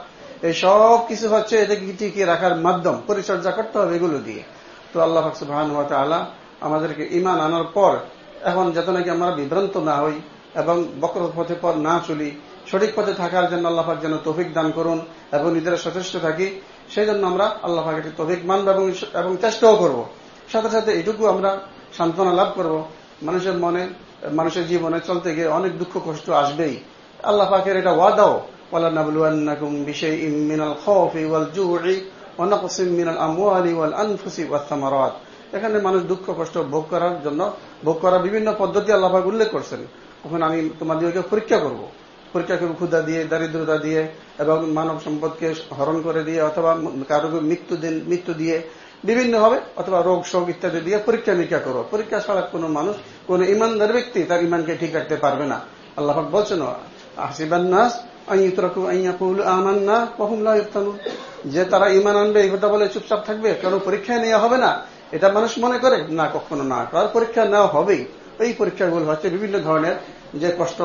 Speaker 4: এই সব কিছু হচ্ছে এটাকে টিকিয়ে রাখার মাধ্যম, পরিচর্যা করতে হবে এগুলো দিয়ে। তো আল্লাহ ভান সুবাহান আলা আমাদেরকে ইমান আনার পর, এখন যাতে নাকি আমরা বিভ্রান্ত না হই এবং বক্র পথে পর না চলি, সঠিক পথে থাকার জন্য আল্লাহ যেন তফিক দান করুন এবং নিজেরা সচেষ্ট থাকি সেই জন্য আমরা আল্লাহ পাকের তফিক মানব এবং চেষ্টাও করব। সাথে সাথে এটুকু আমরা সান্ত্বনা লাভ করব। মানুষের মনে, মানুষের জীবনে চলতে গিয়ে অনেক দুঃখ কষ্ট আসবেই। আল্লাহ পাকের এটা ওয়াদাও ولنبلونكم بشيء من الخوف والجوع ونقص من الأموال والأنفس والثمرات এখানে মানুষ দুঃখ কষ্ট ভোগ করার জন্য ভোগ করার বিভিন্ন পদ্ধতি আল্লাহ উল্লেখ করছেন তখন আমি তোমাদেরকে পরীক্ষা করব পরীক্ষা করবো ক্ষুদা দিয়ে দারিদ্রতা দিয়ে এবং মানব সম্পদকে হরণ করে দিয়ে অথবা কারো মৃত্যু দিন মৃত্যু দিয়ে বিভিন্ন হবে অথবা রোগ শোক ইত্যাদি দিয়ে পরীক্ষা নিরীক্ষা করবো পরীক্ষা ছাড়া কোনো মানুষ কোন ইমানদার ব্যক্তি তার ইমানকে ঠিক রাখতে পারবে না আল্লাহ বলছেন হাসিবান্নাস যে তারা ইমান আনবে, এই কথা বলে চুপচাপ থাকবে কেন পরীক্ষায় নেওয়া হবে না। এটা মানুষ মনে করে, না, কখনো না তার পরীক্ষা নেওয়া হবেই। এই পরীক্ষাগুলো হচ্ছে বিভিন্ন ধরনের, যে কষ্ট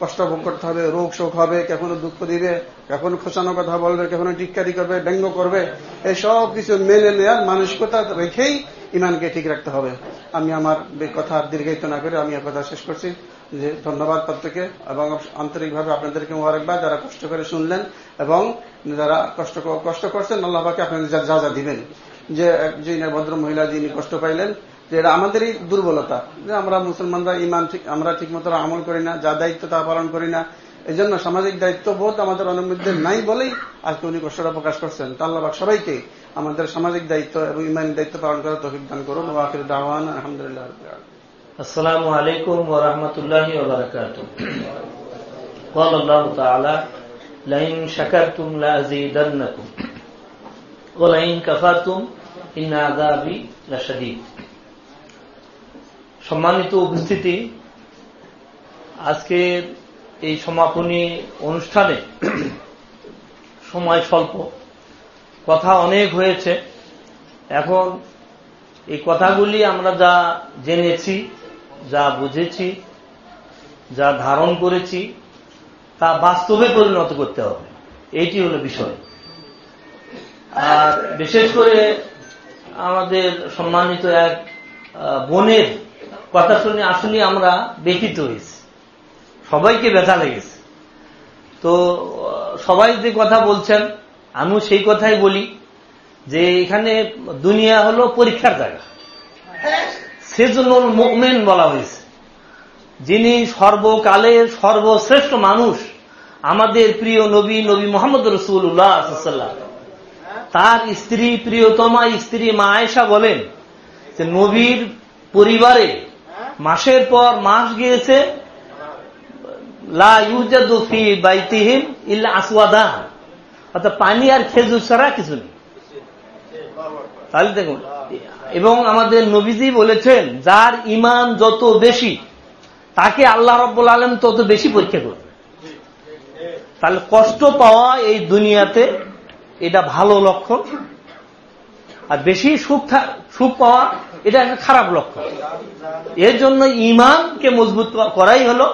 Speaker 4: কষ্ট ভোগ করতে হবে, রোগ শোক হবে, কখনো দুঃখ দিবে, কখনো খোঁচানো কথা বলবে, কখনো টিক্কারি করবে, ব্যঙ্গ করবে এই সব কিছু মেনে নেওয়ার মানসিকতা রেখেই ইমানকে ঠিক রাখতে হবে। আমি আমার কথা দীর্ঘায়িত না করে আমি কথা শেষ করছি। যে ধন্যবাদ প্রত্যেকে এবং আন্তরিকভাবে আপনাদেরকে মোবারকবাদ যারা কষ্ট করে শুনলেন এবং যারা কষ্ট কষ্ট করছেন আল্লাহকে আপনাদের যা যা দিবেন। যে যিনি ভদ্র মহিলা যিনি কষ্ট পাইলেন, যে এটা আমাদেরই দুর্বলতা। যে আমরা মুসলমানরা ইমান ঠিক আমরা ঠিক মতো আমল করি না, যা দায়িত্ব তা পালন করি না। এই জন্য সামাজিক দায়িত্ববোধ আমাদের অনুমধ্যে নাই বলেই আজকে উনি কষ্টটা প্রকাশ করছেন তাল্লাবাক সবাইকে আমাদের সামাজিক দায়িত্ব এবং ইমানি দায়িত্ব পালন করার তফিক দান করুন ওয়াকির দাওয়ান আলহামদুলিল্লাহ
Speaker 5: السلام عليكم ورحمة الله وبركاته قال الله تعالى لئن شكرتم لأزيدنكم ولئن كفرتم إن عذابي لشديد সম্মানিত উপস্থিতি আজকের এই সমাপনী অনুষ্ঠানে সময় স্বল্প। কথা অনেক হয়েছে। এখন এই কথাগুলি আমরা যা জেনেছি, যা বুঝেছি, যা ধারণ করেছি, তা বাস্তবে পরিণত করতে হবে। এইটি হলো বিষয়। আর বিশেষ করে আমাদের সম্মানিত এক বোনের কথা শুনে আসলে আমরা ব্যথিত হয়েছি। সবাইকে ব্যথা লেগেছে। তো, সবাই যে কথা বলছেন, আমিও সেই কথাই বলি যে, এখানে দুনিয়া হলো পরীক্ষার জায়গা। সেজন্য মোকমেন বলা হয়েছে। যিনি সর্বকালের সর্বশ্রেষ্ঠ মানুষ, আমাদের প্রিয় নবী নবী মোহাম্মদ রসুল্লাহ তার স্ত্রী প্রিয়তমা, স্ত্রী মা আয়েশা বলেন যে, নবীর পরিবারে মাসের পর মাস গিয়েছে লা ইল্লা আসওয়াদা। অর্থাৎ পানি আর খেজুর ছাড়া কিছু নেই। তাহলে দেখুন, এবং আমাদের নবীজি বলেছেন, যার ইমান যত বেশি, তাকে আল্লাহ রব্বুল আলম তত বেশি পরীক্ষা করবে তাহলে কষ্ট পাওয়া এই দুনিয়াতে এটা ভালো লক্ষণ, আর বেশি সুখ সুখ পাওয়া এটা একটা খারাপ লক্ষণ। এর জন্য ইমানকে মজবুত করাই হলো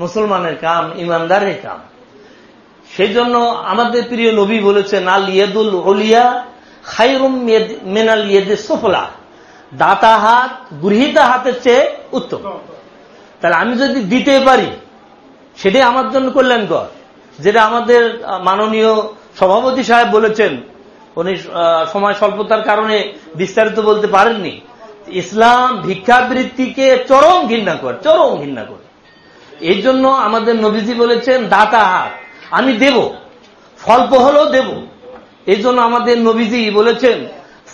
Speaker 5: মুসলমানের কাম, ইমানদারের কাম। সেই জন্য আমাদের প্রিয় নবী বলেছেন, আল ইয়েদুল ওলিয়া খাইরুম মেনাল ইয়েদে সোফলা। দাতা হাত, গৃহীতা হাতের চেয়ে উত্তম। তাহলে আমি যদি দিতে পারি, সেটাই আমার জন্য কল্যাণকর। যেটা আমাদের মাননীয় সভাপতি সাহেব বলেছেন, উনি সময় স্বল্পতার কারণে বিস্তারিত বলতে পারেননি। ইসলাম ভিক্ষাবৃত্তিকে চরম ঘৃণা করে, চরম ঘৃণা করে। এই জন্য আমাদের নবীজি বলেছেন, দাতা হাত, আমি দেব। স্বল্প হলেও দেব। এই জন্য আমাদের নবীজি বলেছেন,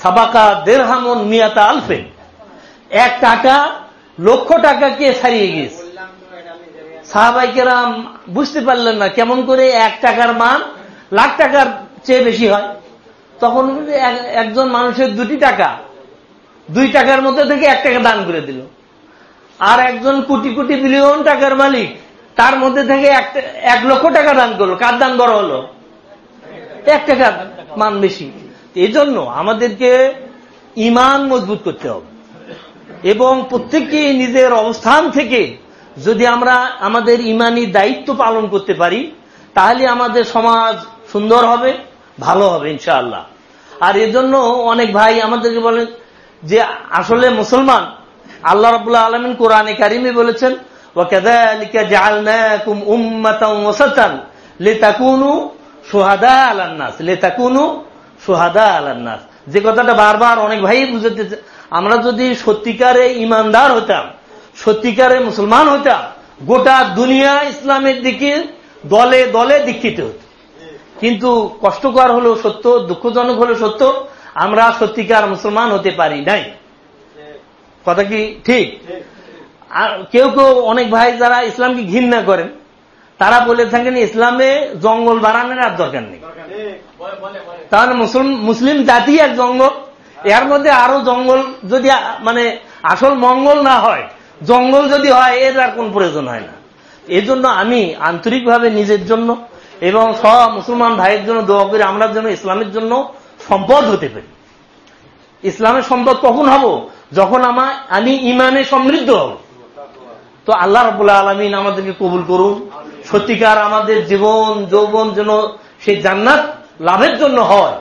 Speaker 5: সাবাকা দেড়হামন মিয়াতা আলফেন এক টাকা, লক্ষ টাকাকে ছাড়িয়ে গিয়েছে সাহাবাইকেরাম বুঝতে পারলেন না, কেমন করে এক টাকার মান লাখ টাকার চেয়ে বেশি হয়? তখন একজন মানুষের দুটি টাকা, দুই টাকার মধ্যে থেকে এক টাকা দান করে দিল। আর একজন কোটি কোটি বিলিয়ন টাকার মালিক, তার মধ্যে থেকে এক লক্ষ টাকা দান করল। কার দান বড় হলো? এক টাকার মান বেশি। এই জন্য আমাদেরকে ইমান মজবুত করতে হবে। এবং প্রত্যেককে নিজের অবস্থান থেকে যদি আমরা আমাদের ইমানি দায়িত্ব পালন করতে পারি, তাহলে আমাদের সমাজ সুন্দর হবে, ভালো হবে, ইনশাআল্লাহ। আর এজন্য অনেক ভাই আমাদেরকে বলেন যে, আসলে মুসলমান আল্লাহ রবুল্লাহ আলমিন কোরআনে কারিমে বলেছেন যে কথাটা বারবার অনেক ভাই বুঝতে আমরা যদি সত্যিকারে ইমানদার হতাম, সত্যিকারে মুসলমান হতাম, গোটা দুনিয়া ইসলামের দিকে দলে দলে দীক্ষিত হতো কিন্তু কষ্টকর হলেও সত্য, দুঃখজনক হলেও সত্য, আমরা সত্যিকার মুসলমান হতে পারি নাই। কথা কি ঠিক? আর কেউ কেউ অনেক ভাই যারা ইসলামকে ঘৃণা করেন তারা বলে থাকেন ইসলামে জঙ্গল বাড়ানোর আর দরকার নেই। তাহলে মুসলিম জাতি এক জঙ্গল এর মধ্যে আরও জঙ্গল যদি মানে আসল মঙ্গল না হয় জঙ্গল যদি হয় এর আর কোন প্রয়োজন হয় না। এই জন্য আমি আন্তরিকভাবে নিজের জন্য এবং সব মুসলমান ভাইয়ের জন্য দোয়া করি আমরা যেন ইসলামের জন্য সম্পদ হতে পারি। ইসলামের সম্পদ কখন হব? যখন আমার আমি ইমানে সমৃদ্ধ হব। তো আল্লাহ রবুল্লাহ আলমিন আমাদেরকে কবুল করুন। সত্যিকার আমাদের জীবন যৌবন যেন সেই জান্নাত লাভের জন্য হয়।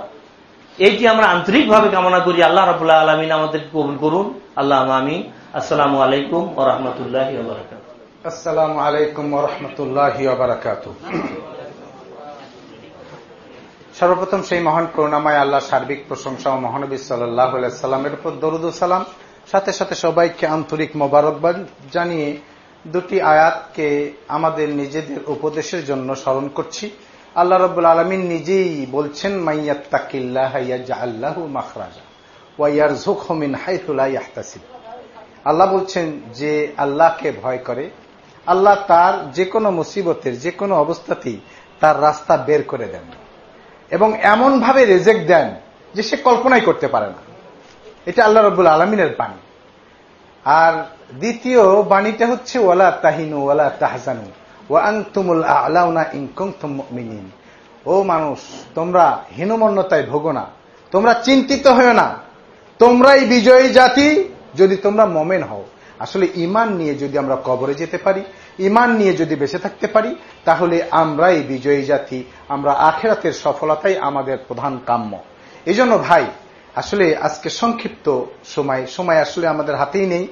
Speaker 5: এইটি আমরা আন্তরিকভাবে কামনা করি। আল্লাহ রবুল্লাহ আলমিন আমাদেরকে কবুল করুন। আল্লাহ আমি। আসসালামু আলাইকুম ও রহমতুল্লাহ
Speaker 6: আসসালামু আলাইকুম রহমতুল্লাহ সর্বপ্রথম সেই মহান করুণাময় আল্লাহ সার্বিক প্রশংসা ও মহানবী সাল্লাহ সাল্লামের উপর দরুদ সালাম। সাথে সাথে সবাইকে আন্তরিক মোবারকবাদ জানিয়ে দুটি আয়াতকে আমাদের নিজেদের উপদেশের জন্য স্মরণ করছি। আল্লাহ রব আলমিন নিজেই বলছেন আল্লাহ বলছেন, যে আল্লাহকে ভয় করে, আল্লাহ তার যে কোনো মুসিবতের যে কোনো অবস্থাতেই তার রাস্তা বের করে দেন। এবং এমন ভাবে রেজেক্ট দেন যে সে কল্পনাই করতে পারে না। এটা আল্লাহ রব্বুল আলমিনের বাণী। আর দ্বিতীয় বাণীটা হচ্ছে, ওয়ালা তাহিনু, ওয়ালা তাহজানু ওয়াংতুমুল আলাউনা ইনকুম মিনিন ও মানুষ, তোমরা হীনমন্যতায় ভোগো না। তোমরা চিন্তিত হও না। তোমরাই বিজয়ী জাতি যদি তোমরা মোমেন হও। আসলে ইমান নিয়ে যদি আমরা কবরে যেতে পারি ইমান নিয়ে যদি বেঁচে থাকতে পারি, তাহলে আমরাই বিজয়ী জাতি, আমরা আখেরাতের সফলতাই আমাদের প্রধান কাম্য। এই ভাই, আসলে আজকে সংক্ষিপ্ত সময় সময় আসলে আমাদের হাতেই নেই।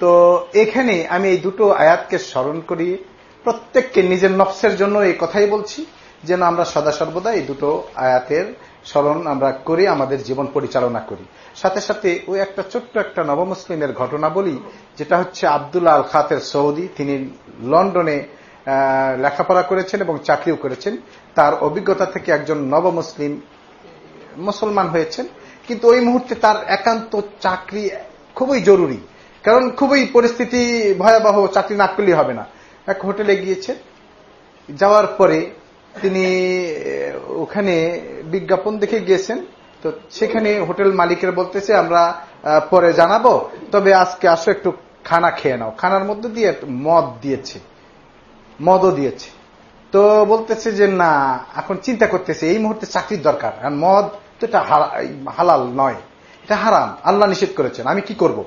Speaker 6: তো এখানে আমি এই দুটো আয়াতকে স্মরণ করি। প্রত্যেককে নিজের নফসের জন্য এই কথাই বলছি, যেন আমরা সদা সর্বদা এই দুটো আয়াতের স্মরণ আমরা করে আমাদের জীবন পরিচালনা করি। সাথে সাথে ওই একটা ছোট্ট একটা নবমুসলিমের ঘটনা বলি, যেটা হচ্ছে আবদুল্লাহ আল খাতের সৌদি। তিনি লন্ডনে লেখাপড়া করেছেন এবং চাকরিও করেছেন। তার অভিজ্ঞতা থেকে একজন নবমুসলিম মুসলমান হয়েছেন। কিন্তু ওই মুহূর্তে তার একান্ত চাকরি খুবই জরুরি। কারণ খুবই পরিস্থিতি ভয়াবহ, চাকরি না করলেই হবে না। এক হোটেলে গিয়েছে। যাওয়ার পরে তিনি ওখানে বিজ্ঞাপন দেখে গিয়েছেন। তো সেখানে হোটেল মালিকের বলতেছে, আমরা পরে জানাব। তবে আজকে আসো, একটু খানা খেয়ে নাও। খানার মধ্যে দিয়ে মদ দিয়েছে। মদও দিয়েছে। তো বলতেছে যে, না, এখন চিন্তা করতেছে, এই মুহূর্তে চাকরির দরকার। আর মদ তো এটা হালাল নয়। এটা হারাম। আল্লাহ নিষেধ করেছেন। আমি কি করব?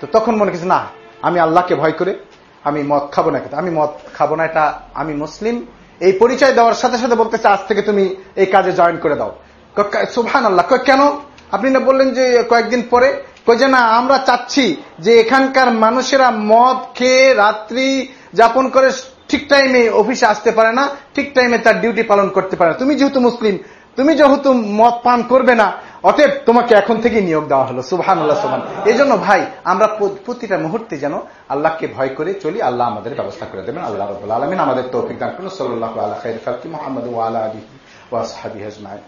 Speaker 6: তো তখন মনে করছে, না, আমি আল্লাহকে ভয় করে, আমি মদ খাব না। আমি মদ খাব না। এটা আমি মুসলিম। এই পরিচয় দেওয়ার সাথে সাথে বলতেছে, আজ থেকে তুমি এই কাজে জয়েন করে দাও। সুভান আল্লাহ কেন? আপনি না বললেন যে কয়েকদিন পরে। যে না, আমরা চাচ্ছি যে এখানকার মানুষেরা মদ খেয়ে রাত্রি যাপন করে ঠিক টাইমে অফিসে আসতে পারে না, ঠিক টাইমে তার ডিউটি পালন করতে পারে তুমি যেহেতু মুসলিম, তুমি যেহেতু মদ পান করবে না, অতএব তোমাকে এখন থেকে নিয়োগ দেওয়া হলো। সুবহান আল্লাহ সুবহান এই জন্য ভাই, আমরা প্রতিটা মুহূর্তে যেন আল্লাহকে ভয় করে চলি, আল্লাহ আমাদের ব্যবস্থা করে দেবেন। আল্লাহ রব আলমিন আমাদের তৌফিক দান করুন। সাল্লাহ আল্লাহ খাই মোহাম্মদ আলা আলী ওয়াসহাবি হাজমায়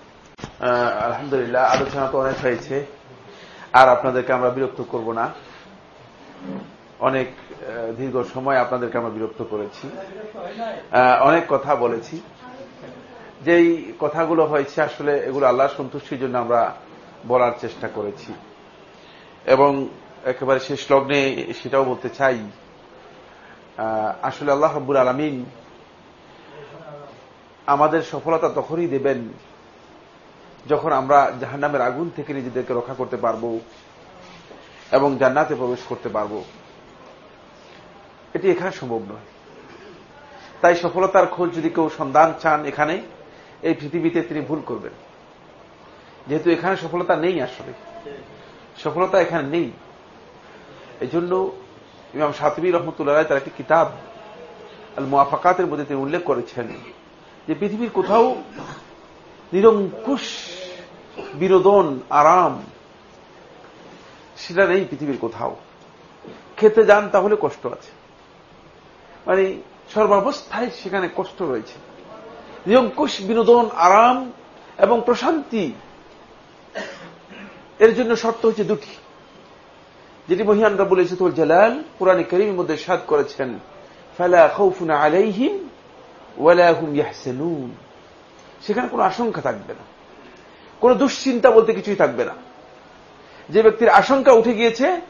Speaker 7: আলহামদুলিল্লাহ, আলোচনা তো অনেক হয়েছে। আর আপনাদেরকে আমরা বিরক্ত করব না। অনেক দীর্ঘ সময় আপনাদেরকে আমরা বিরক্ত করেছি। অনেক কথা বলেছি। যেই কথাগুলো হয়েছে, আসলে এগুলো আল্লাহ সন্তুষ্টির জন্য আমরা বলার চেষ্টা করেছি। এবং একেবারে শেষ লগ্নে সেটাও বলতে চাই আসলে আল্লাহ হব্বুর আলমিন আমাদের সফলতা তখনই দেবেন যখন আমরা জাহান্নামের আগুন থেকে নিজেদেরকে রক্ষা করতে পারব এবং জান্নাতে প্রবেশ করতে পারব, এটি এখানে সম্ভব নয়। তাই সফলতার খোঁজ যদি কেউ সন্ধান চান এখানে, এই পৃথিবীতে তিনি ভুল করবেন। যেহেতু এখানে সফলতা নেই আসলে। সফলতা এখানে নেই। এই জন্য ইমাম সাতবী রহমতুল্লাহ তার একটি কিতাব আল মোয়াফাকাতের মধ্যে তিনি উল্লেখ করেছেন যে পৃথিবীর কোথাও নিরঙ্কুশ বিনোদন আরাম, সেটা নেই পৃথিবীর কোথাও। খেতে যান তাহলে কষ্ট আছে। মানে সর্বাবস্থায় সেখানে কষ্ট রয়েছে। নিরঙ্কুশ বিনোদন, আরাম এবং প্রশান্তি, এর জন্য শর্ত হচ্ছে দুটি। যেটি মহিয়ান রাবুল ইসতুল জালাল পুরানি করিমের মধ্যে সাদ করেছেন, ফালা খৌফুন আলাইহিম ওয়ালাহুম ইয়াহসানুন। সেখানে কোনো আশঙ্কা থাকবে না। কোন দুশ্চিন্তা বলতে কিছুই থাকবে না। যে ব্যক্তির আশঙ্কা উঠে গিয়েছে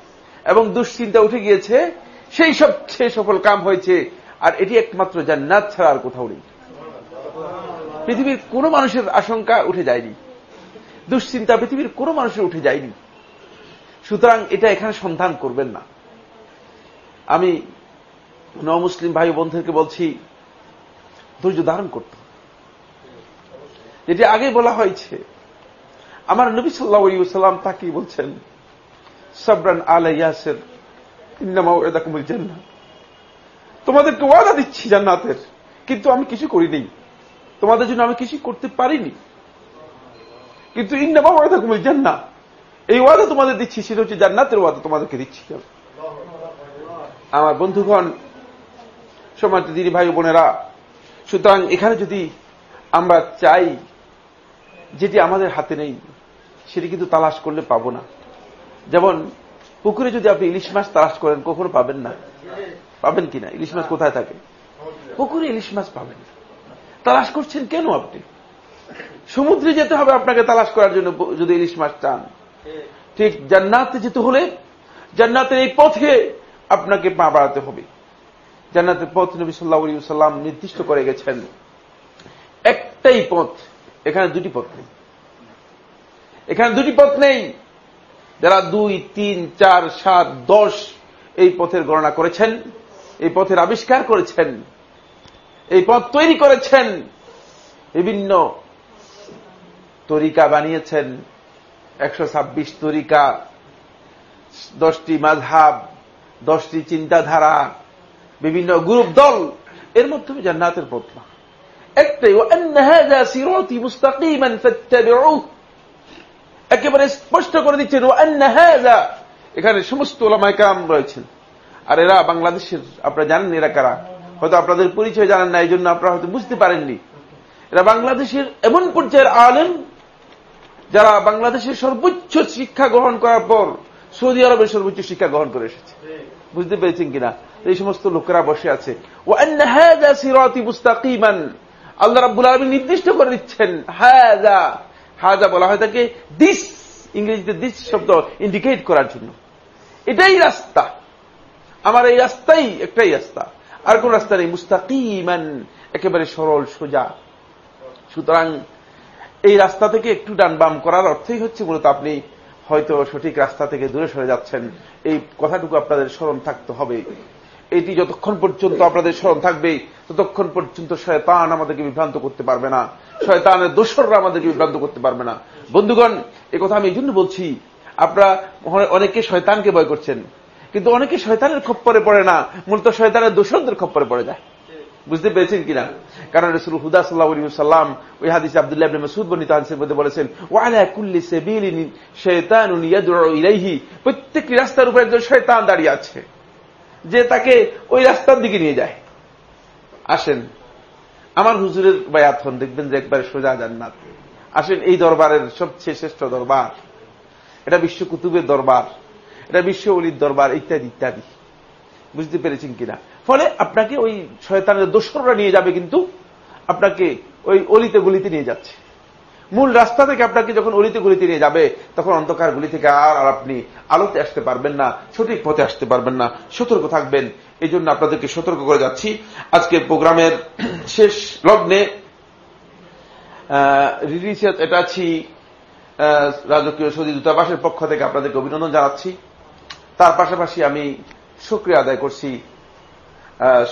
Speaker 7: এবং দুশ্চিন্তা উঠে গিয়েছে, সেই সব, সে সফল কাম হয়েছে, আর এটি একমাত্র জান্নাত ছাড়া আর কোথাও নেই। পৃথিবীর কোন মানুষের আশঙ্কা উঠে যায়নি। দুশ্চিন্তা পৃথিবীর কোন মানুষের উঠে যায়নি। সুতরাং এটা এখানে সন্ধান করবেন না। আমি ন মুসলিম ভাই বন্ধুকে বলছি, ধৈর্য ধারণ করতে। যেটি আগে বলা হয়েছে। আমার নবী সাল্লাহাম তাকে বলছেন, সবরান আলা ইয়াসের ইন্নামাউদাকুমুল জান্নাত তোমাদেরকে ওয়াদা দিচ্ছি জান্নাতের, কিন্তু আমি কিছু করিনি তোমাদের জন্য আমি কিছু করতে পারিনি। কিন্তু ইন্নামা ওয়াদাকুমুল জান্নাত এই ওয়াদা তোমাদের দিচ্ছি, সেটা হচ্ছে জান্নাতের ওয়াদা তোমাদেরকে দিচ্ছি আমার বন্ধুগণ সমাজ দিদি ভাই বোনেরা, সুতরাং এখানে যদি আমরা চাই যেটি আমাদের হাতে নেই, সেটি কিন্তু তালাশ করলে পাবো না। যেমন, পুকুরে যদি আপনি ইলিশ মাছ তালাশ করেন, কখনো পাবেন না। পাবেন কিনা ইলিশ মাছ কোথায় থাকে? পুকুরে ইলিশ মাছ পাবেন তালাশ করছেন কেন আপনি? সমুদ্রে যেতে হবে আপনাকে তালাশ করার জন্য, যদি ইলিশ মাছ চান। ঠিক, জান্নাতে যেতে হলে জান্নাতের এই পথে আপনাকে পা বাড়াতে হবে। জান্নাতের পথ নবী সাল্লাহ সাল্লাম নির্দিষ্ট করে গেছেন। একটাই পথ এখানে দুটি পথ নেই। এখানে দুটি পথ নেই। যারা দুই, তিন, চার, সাত, দশ এই পথের গণনা করেছেন, এই পথের আবিষ্কার করেছেন, এই পথ তৈরি করেছেন, বিভিন্ন তরিকা বানিয়েছেন, একশো ছাব্বিশ তরিকা, দশটি মাঝহাব দশটি চিন্তাধারা, বিভিন্ন গ্রুপ দল, এর মাধ্যমে জান্নাতের পথ না একটাই একেবারে স্পষ্ট করে দিচ্ছেন ও হাজা এখানে সমস্ত ওলামাইকাম রয়েছেন। আর এরা বাংলাদেশের, আপনারা জানেন এরা কারা? হয়তো আপনাদের পরিচয় জানেন না এই জন্য আপনারা হয়তো বুঝতে পারেননি। এরা বাংলাদেশের এমন পর্যায়ের আলেম, যারা বাংলাদেশের সর্বোচ্চ শিক্ষা গ্রহণ করার পর সৌদি আরবের সর্বোচ্চ শিক্ষা গ্রহণ করে এসেছে। বুঝতে পেরেছেন কিনা? এই সমস্ত লোকেরা বসে আছে। ও মুস্তাকিমান। আল্লাহ রাব্বুল আলমী নির্দিষ্ট করে দিচ্ছেন হাজা হাজা বলা হয় তাকে দিস ইংরেজিতে দিস শব্দ ইন্ডিকেট করার জন্য। এটাই রাস্তা। আমার এই রাস্তাই একটাই রাস্তা। আর কোন রাস্তা নেই। মুস্তাকিমান, একেবারে সরল, সোজা। সুতরাং এই রাস্তা থেকে একটু ডান বাম করার অর্থই হচ্ছে মূলত আপনি হয়তো সঠিক রাস্তা থেকে দূরে সরে যাচ্ছেন। এই কথাটুকু আপনাদের স্মরণ থাকতে হবে। এটি যতক্ষণ পর্যন্ত আপনাদের স্মরণ থাকবে, ততক্ষণ পর্যন্ত শয়তান আমাদেরকে বিভ্রান্ত করতে পারবে না। শয়তানের দোসররা আমাদেরকে বিভ্রান্ত করতে পারবে না। বন্ধুগণ কথা আমি এই জন্য বলছি, আপনারা অনেকে শয়তানকে ভয় করছেন, কিন্তু অনেকে শয়তানের খপ্পরে পড়ে না, মূলত শয়তানের দোসরদের খপ্পরে পড়ে যায়। বুঝতে পেরেছেন কিনা? কারণ রসুল হুদা সাল্লাহ সাল্লাম ওই হাদিস আবদুল্লাহ মসুদ বনিত হাদিসের মধ্যে বলেছেন, ওয়ালা কুল্লি সেবিলিন শয়তান ইলাইহি প্রত্যেকটি রাস্তার উপর একজন শয়তান দাঁড়িয়ে আছে। যে তাকে ওই রাস্তার দিকে নিয়ে যায়। আসেন, আমার হুজুরের বায়াত হন দেখবেন যে একবারে সোজা জান্নাত। আসেন, এই দরবারের সবচেয়ে শ্রেষ্ঠ দরবার। এটা বিশ্ব কুতুবের দরবার, এটা বিশ্ব অলির দরবার, ইত্যাদি ইত্যাদি। বুঝতে পেরেছেন কিনা? ফলে আপনাকে ওই শয়তানের দোসররা নিয়ে যাবে কিন্তু, আপনাকে ওই অলিতে গুলিতে নিয়ে যাচ্ছে। মূল রাস্তা থেকে আপনাকে যখন অলিতে গুলিতে নিয়ে যাবে, তখন অন্ধকার গুলি থেকে আর আপনি আলোতে আসতে পারবেন না, সঠিক পথে আসতে পারবেন না। সতর্ক থাকবেন। এই জন্য আপনাদেরকে সতর্ক করে যাচ্ছি। আজকে প্রোগ্রামের শেষ লগ্নে এটা আছি রাজকীয় সৌদি দূতাবাসের পক্ষ থেকে আপনাদেরকে অভিনন্দন জানাচ্ছি। তার পাশাপাশি আমি সুক্রিয়া আদায় করছি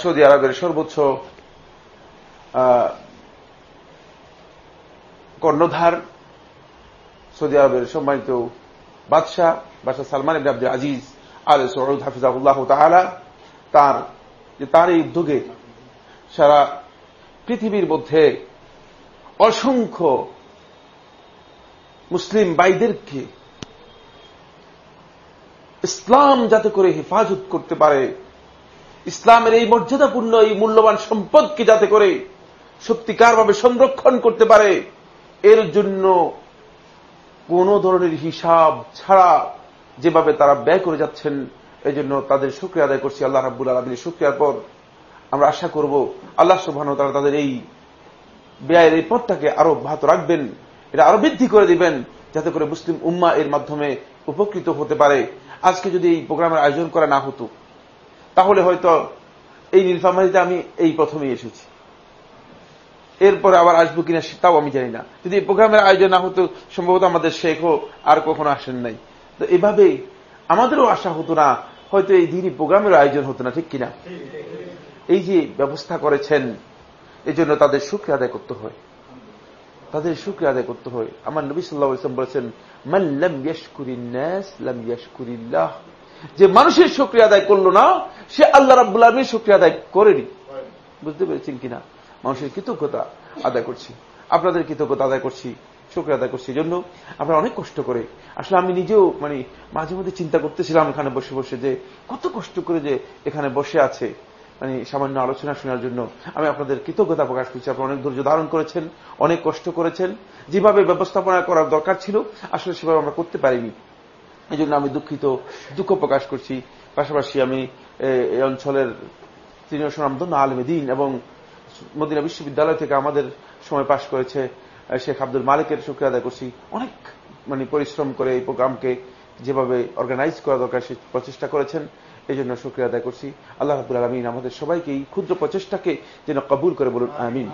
Speaker 7: সৌদি আরবের সর্বোচ্চ কর্ণধার সৌদি আরবের সম্মানিত বাদশাহ বাদশাহ সালমান ইবনে আব্দুল আজিজ আল সৌদ হাফিজাহুল্লাহ তাহলা তার, যে তার এই উদ্যোগে সারা পৃথিবীর মধ্যে অসংখ্য মুসলিম বাইদেরকে ইসলাম যাতে করে হেফাজত করতে পারে, ইসলামের এই মর্যাদাপূর্ণ, এই মূল্যবান সম্পদকে যাতে করে সত্যিকারভাবে সংরক্ষণ করতে পারে এর জন্য কোন ধরনের হিসাব ছাড়া যেভাবে তারা ব্যয় করে যাচ্ছেন এই জন্য তাদের শুক্রিয়া আদায় করছি। আল্লাহ রাবুল আলমীর শুক্রিয়ার পর আমরা আশা করব আল্লাহ সুবাহ তারা তাদের এই ব্যয়ের এই পথটাকে আরও অব্যাহত রাখবেন, এটা আরও বৃদ্ধি করে দিবেন, যাতে করে মুসলিম উম্মা এর মাধ্যমে উপকৃত হতে পারে। আজকে যদি এই প্রোগ্রামের আয়োজন করা না হতো, তাহলে হয়তো এই নীলফামারিতে আমি এই প্রথমেই এসেছি। এরপরে আবার আসব কিনা তাও আমি জানি না। যদি এই প্রোগ্রামের আয়োজন না হতো, সম্ভবত আমাদের শেখও আর কখনো আসেন নাই। তো এভাবে আমাদেরও আশা হতো না, হয়তো এই দিনই প্রোগ্রামের আয়োজন হতো না, ঠিক কিনা? এই যে ব্যবস্থা করেছেন এই জন্য তাদের সুখে আদায় করতে হয়। তাদের সুখে আদায় করতে হয়। আমার নবী সাল্লাহ ইসলাম বলেছেন মাল্লাম ইয়াসকুরিল্লাম ইয়াসকুরিল্লাহ যে মানুষের শুক্রিয়া আদায় করল না, সে আল্লাহ রাবুল আলমীর শুক্রিয়া আদায় করেনি। বুঝতে পেরেছেন কিনা? মানুষের কৃতজ্ঞতা আদায় করছি। আপনাদের কৃতজ্ঞতা আদায় করছি শুক্রিয়া আদায় করছি। এই জন্য আমরা অনেক কষ্ট করে, আসলে আমি নিজেও মানে মাঝে মধ্যে চিন্তা করতেছিলাম এখানে বসে বসে যে কত কষ্ট করে যে এখানে বসে আছে। মানে সামান্য আলোচনা শোনার জন্য আমি আপনাদের কৃতজ্ঞতা প্রকাশ করছি। আপনারা অনেক ধৈর্য ধারণ করেছেন, অনেক কষ্ট করেছেন। যেভাবে ব্যবস্থাপনা করার দরকার ছিল, আসলে সেভাবে আমরা করতে পারিনি। এই জন্য আমি দুঃখিত, দুঃখ প্রকাশ করছি। পাশাপাশি আমি এই অঞ্চলের তৃণীয় সুনামধন্য আলমেদিন এবং মদিনা বিশ্ববিদ্যালয় থেকে আমাদের সময় পাশ করেছে শেখ আব্দুল মালিকের শুক্রিয়া আদায় করছি। অনেক মানে পরিশ্রম করে এই প্রোগ্রামকে যেভাবে অর্গানাইজ করা দরকার, সে প্রচেষ্টা করেছেন এই জন্য শুক্রিয়া আদায় করছি। আল্লাহ রাবুল আলমিন আমাদের সবাইকে এই ক্ষুদ্র প্রচেষ্টাকে যেন কবুল করে বলুন, আমিন।